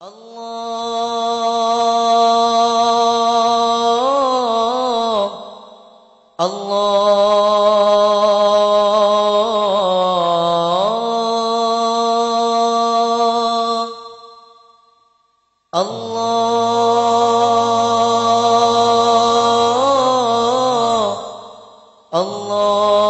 الله الله الله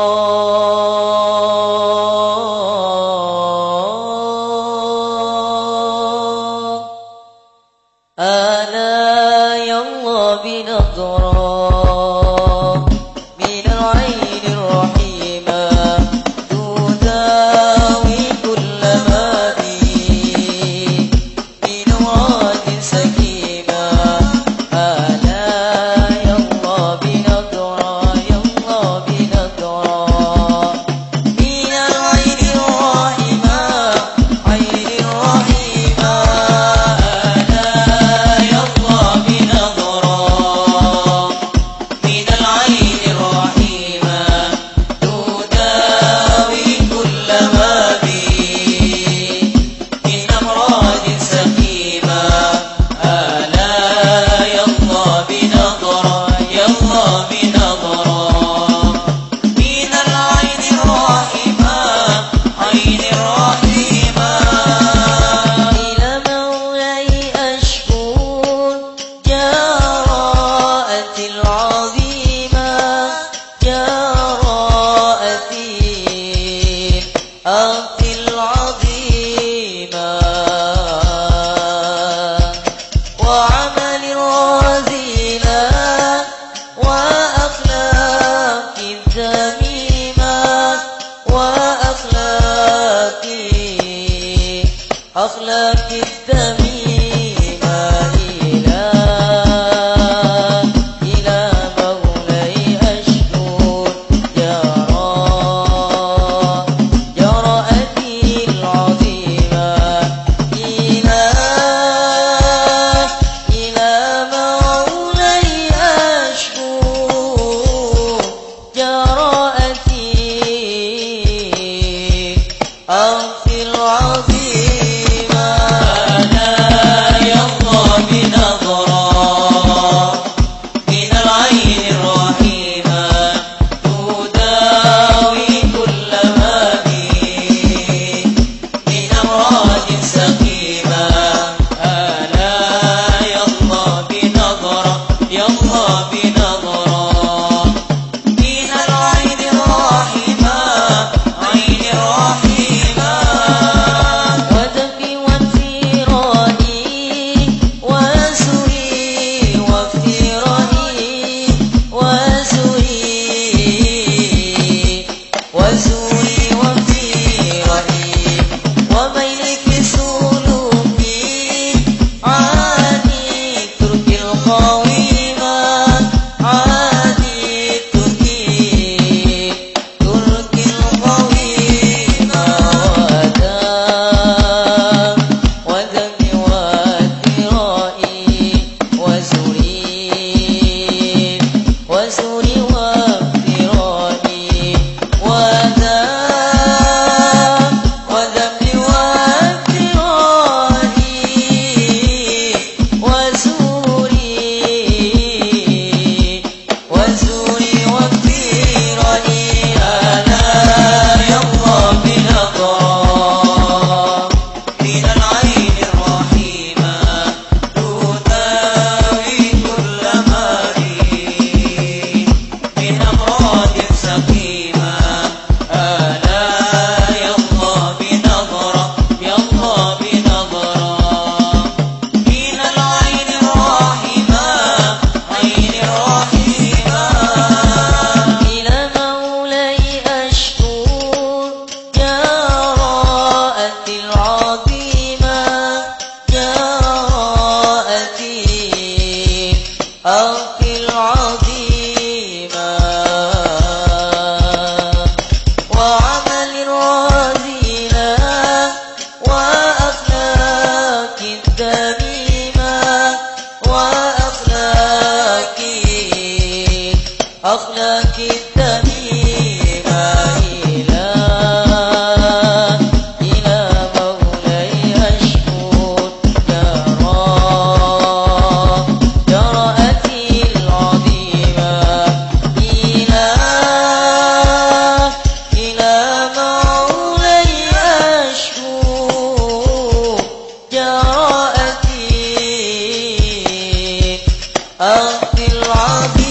Allah